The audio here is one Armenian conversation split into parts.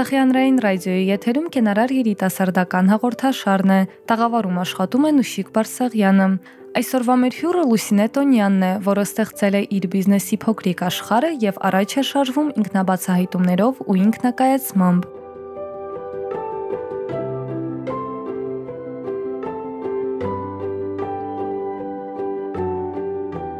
Արցախի հանրային ռադիոյի եթերում կենարար երիտասարդական հաղորդաշարն է։ Տաղավարում աշխատում է Նուշիկ Բարսեղյանը։ Այսօրվա մեր հյուրը Լուսինե Տոնյանն է, որը ստեղծել է իր բիզնեսի փոքրիկ աշխարհը եւ առաջ է շարժվում ինքնաբացահայտումներով ու ինքնակայացմամբ։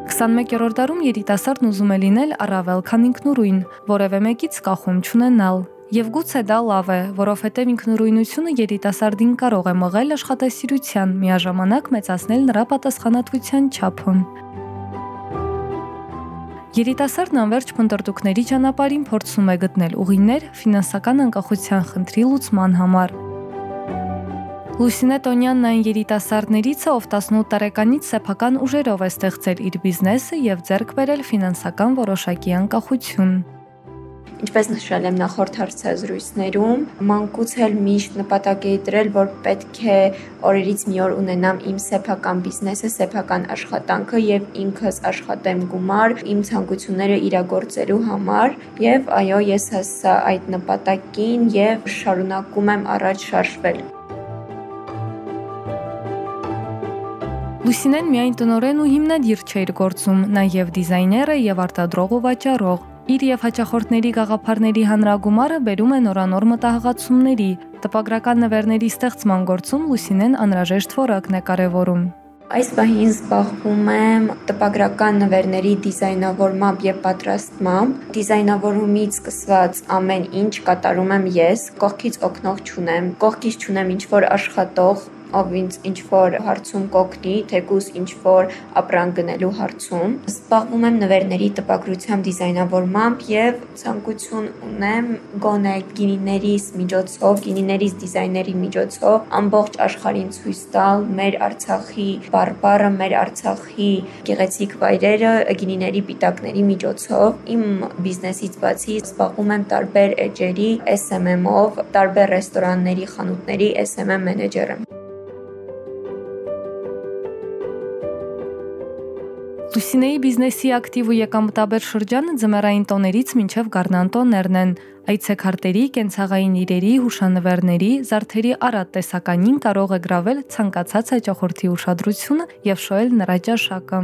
Քսանմեկերորդ դարում երիտասարդն ուզում է լինել առավել քան ինքնուրույն, որևէ մեկից կախում չունենալ։ Եվ գուցե դա լավ է, որովհետև ինքնուրույնությունը երիտասարդին կարող է մղել աշխատասիրության, միաժամանակ մեծացնել նրա պատասխանատվության չափը։ Երիտասարդն անverջ փնտրտուքների ճանապարհին փորձում է գտնել ուղիներ ֆինանսական անկախության խնդրի լուծման համար։ Լուսինե Տոնյանն այն երիտասարդներից է, ով 18 տարեկանից սեփական ուժերով է ստեղծել իր բիզնեսը եւ ձեռք բերել ֆինանսական որոշակի անկախություն։ Ինչպես նշել եմ նախորդ հարցազրույցներում, մանկուց էլ միշտ նպատակ էի դրել, որ պետք է օրերից մի օր ունենամ իմ սեփական բիզնեսը, սեփական աշխատանքը եւ ինքս աշխատեմ գումար իմ ցանկությունները իրագործելու համար եւ այո, ես հասա այդ նպատակին եւ շարունակում եմ առաջ շարժվել։ Լուսինեն միայն տնորեն ու հիմնադիր չէր գործում, նաև դիզայներ է եւ արտադրող ու վաճառող։ Իր եւ հաճախորդների գաղափարների հանրագումարը բերում է նորանոր մտահղացումների։ Տպագրական նվերների ստեղծման գործում Լուսինեն անհրաժեշտ որակն է կարևորում։ Այս պահին զբաղվում եմ տպագրական նվերների դիզայնավորմամբ եւ պատրաստմամբ։ Դիզայնավորումից սկսված ամեն ինչ կատարում եմ ես, կողքից օգնող չունեմ, կողքից չունեմ ինչ որ աշխատող, ով ինձ ինչ որ հարցում կօգնի, թեկուզ ինչ որ ապրանք գնելու հարցում։ Զբաղվում եմ նվերների տպագրությամբ, դիզայնավորմամբ եւ ցանկություն ունեմ գոնե գինիներիս միջոցով, գինիներիս դիզայների միջոցով ամբողջ աշխարհին ցույց տալ մեր Արցախի բարբառը, մեր Արցախի գեղեցիկ վայրերը գինիների պիտակների միջոցով։ Իմ բիզնեսից բացի զբաղվում եմ տարբեր էջերի SMM-ով, տարբեր ռեստորանների, խանութների SMM մենեջեր եմ։ Լուսինեի բիզնեսի ակտիվ ու եկամտաբեր շրջանը ձմեռային տոներից մինչև գարնան տոներն են։ Այցեքարտերի, կենցաղային իրերի, հուշանվերների, զարդերի առատ տեսականին կարող է գravel ցանկացած հաճախորդի ուշադրությունը եւ շոյել նրա ճաշակը։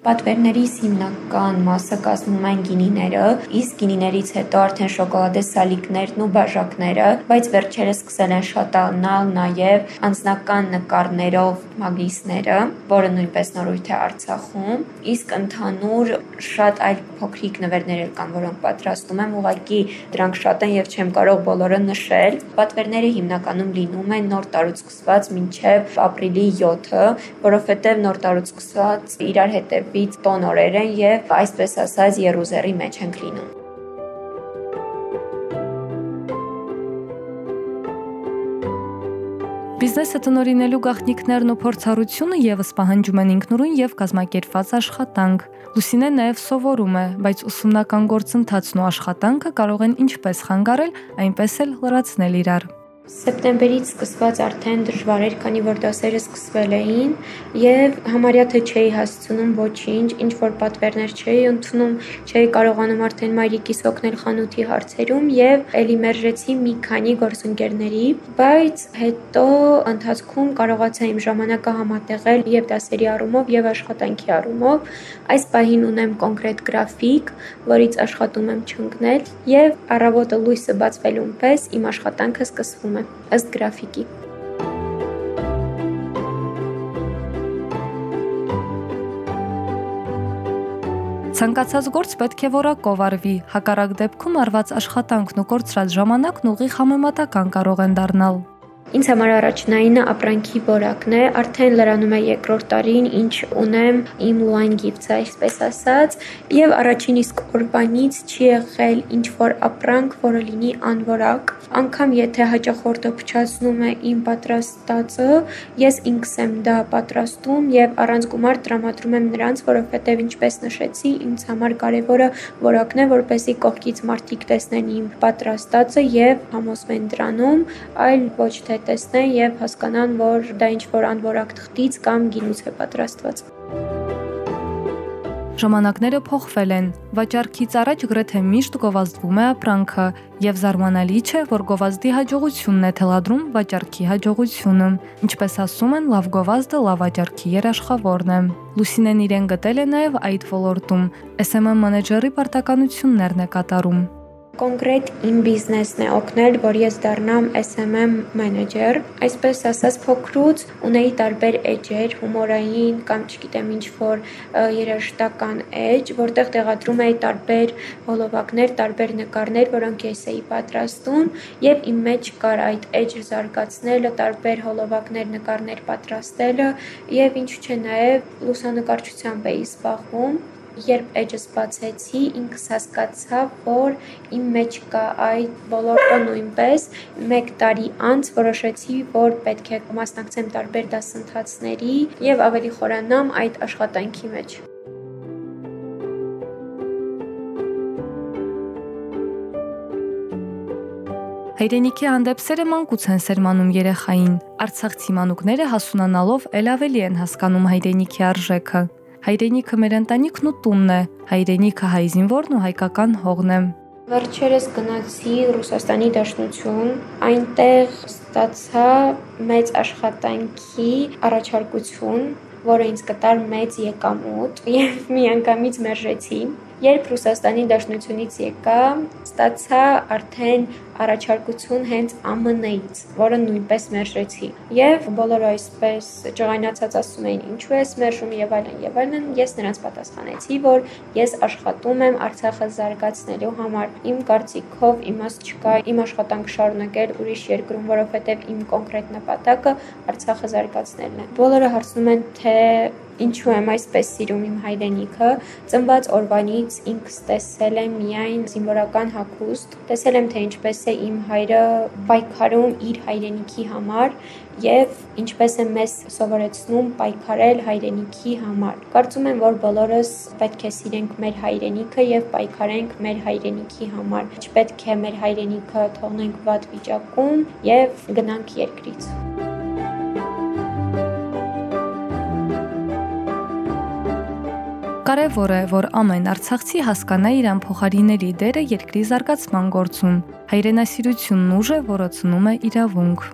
Պատվերներիս հիմնական մասը կազմում են գինիները, իսկ գինիներից հետո արդեն շոկոլադե սալիկներն ու բաժակները, բայց վերջերս սկսել են շատանալ նաև անձնական նկարներով մագլիսները, որը նույնպես նորույթ է Արցախում, իսկ ընդհանուր շատ այլ փոքրիկ նվերներ էլ կան, որոնք պատրաստում եմ, ուղղակի դրանք շատ են եւ չեմ կարող բոլորը նշել։ Պատվերները հիմնականում լինում են նոր տարուց սկսված մինչև ապրիլի 7-ը, որովհետեւ նոր տարուց սկսված իրար հետև վից տոնորեր են եւ այսպես ասած Երուսաղեմի մեջ ենք լինում։ Բիզնեսը տնորինելու գաղտնիքներն ու փորձառությունը եւս պահանջում են ինքնուրույն եւ կազմակերպված աշխատանք։ Լուսինեն նաև սովորում է, բայց ուսումնական գործընթացն ու աշխատանքը կարող են ինչպես խանգարել, այնպես էլ լրացնել իրար։ Սեպտեմբերից սկսված արդեն դժվար էր, քանի որ դասերը սկսվել էին եւ համարյա թե չէի հասցնում ոչինչ, ինչ որ պատվերներ չէի ընդունում, չէի կարողանում արդեն մայրիկիս օգնել խանութի հարցերում եւ ելի մերժեցի մի քանի գործընկերների, բայց հետո ընթացքում կարողացա իմ ժամանակը համատեղել եւ դասերի առումով եւ աշխատանքի առումով։ Այս պահին ունեմ կոնկրետ գրաֆիկ, որից աշխատում եմ չընկնել եւ առավոտը լույսը բացվելուն պես իմ աշխատանքը սկսվում է է ըստ գրաֆիկի։ Ցանկացած գործ պետք է որակով արվի, հակառակ դեպքում արված աշխատանքն ու կորցրած ժամանակն ուղիղ համեմատական կարող են դառնալ։ Ինձ համար առաջնայինը ապրանքի որակն է, արդեն լրանում է երկրորդ տարին, ինչ ունեմ իմ line gift-ը, այսպես ասած, եւ առաջին իսկ օրվանից չի եղել ինչ որ ապրանք, որը լինի անորակ։ Անկամ եթե հաճախորդը փչացնում է իմ պատրաստածը, ես ինքս եմ դա պատրաստում եւ առանց գումար տրամադրում եմ նրանց, որովհետեւ ինչպես նշեցի, ինձ համար կարեւորը որակն է, որպեսզի կողքից մարդիկ տեսնեն իմ պատրաստածը եւ համոզվեն դրանում, այլ ոչ թե տեսնեն եւ հասկանան, որ դա ինչ-որ անորակ թղթից կամ գինուց է պատրաստված։ Ժամանակները փոխվել են։ Վաճառքից առաջ գրեթե միշտ գովազդվում է ապրանքը, եւ զարմանալի չէ, որ գովազդի հաջողությունն է թելադրում վաճառքի հաջողությունը։ Ինչպես ասում են, լավ գովազդը լավ վաճառքի երաշխավորն է։ Լուսինեն իրեն գտել է նաեւ այդ ոլորտում։ SMM մանեջերի պարտականություններն է կատարում կոնկրետ իմ բիզնեսն է օգնել, որ ես դառնամ SMM մենեջեր։ Այսպես ասած, փոքրուց ունեի տարբեր էջեր, հումորային կամ չգիտեմ ինչ որ երաժշտական էջ, որտեղ տեղադրում էի տարբեր հոլովակներ, տարբեր նկարներ, որոնք ես էի պատրաստում, եւ իմ մեջ կար այդ էջը զարգացնելը, տարբեր հոլովակներ, նկարներ պատրաստելը եւ ինչ չէ նաեւ լուսանկարչությամբ էի զբաղվում երբ էջս բացեցի, ինքս հասկացա, որ իմ մեջ կա այդ ոլորտը նույնպես։ 1 տարի անց որոշեցի, որ պետք է մասնակցեմ տարբեր դասընթացների եւ ավելի խորանամ այդ աշխատանքի մեջ։ Հայրենիքի հանդեպ սերը մանկուց են սերմանում երեխային։ Արցախցի մանուկները հասունանալով ել ավելի են հասկանում հայրենիքի արժեքը։ Հայրենիքը մեր ընտանիքն ու տունն է, հայրենիքը հայ զինվորն ու հայկական հողն է։ Վերջերս գնացի Ռուսաստանի Դաշնություն, այնտեղ ստացա մեծ աշխատանքի առաջարկություն, որը ինձ կտար մեծ եկամուտ եւ միանգամից մերժեցի։ Երբ Ռուսաստանի Դաշնությունից եկա, ստացա արդեն առաջարկություն հենց ԱՄՆ-ից, որը նույնպես մերժեցի։ Եվ բոլորը այսպես ջղայնացած ասում էին, ինչու ես մերժում եւ այլն եւ այլն, ես նրանց պատասխանեցի, որ ես աշխատում եմ Արցախը զարգացնելու համար։ Իմ կարծիքով իմաստ չկա իմ աշխատանք շարունակել ուրիշ երկրում, որովհետեւ իմ կոնկրետ նպատակը Արցախը զարգացնելն է։ Բոլորը հարցնում են, թե ինչու եմ այսպես սիրում իմ հայրենիքը։ Ծնված օրվանից ինքս տեսել եմ միայն զինվորական հագուստ, տեսել եմ թե ինչպես է իմ հայրը պայքարում իր հայրենիքի համար եւ ինչպես է մեզ սովորեցնում պայքարել հայրենիքի համար։ Կարծում եմ, որ բոլորս պետք է սիրենք մեր հայրենիքը եւ պայքարենք մեր հայրենիքի համար։ Չպետք է մեր հայրենիքը թողնենք վատ վիճակում եւ գնանք երկրից։ Կարևոր է, որ ամեն արցախցի հասկանա իր ամփոխարիների դերը երկրի զարգացման գործում։ Հայրենասիրությունն ուժ է, որը ծնում է իրավունք։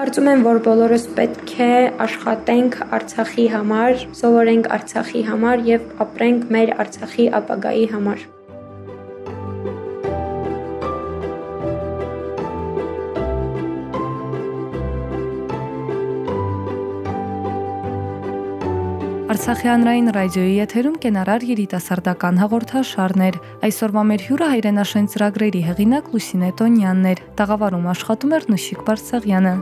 Կարծում եմ, որ բոլորս պետք է աշխատենք Արցախի համար, սովորենք Արցախի համար եւ ապրենք մեր Արցախի ապագայի համար։ Արցախի հանրային ռադիոյի եթերում կենարար երիտասարդական հաղորդաշարներ։ Այսօրվա մեր հյուրը հայրենաշեն ծրագրերի հեղինակ Լուսինե Տոնյանն էր։ Տաղավարում աշխատում էր Նուշիկ Բարսեղյանը։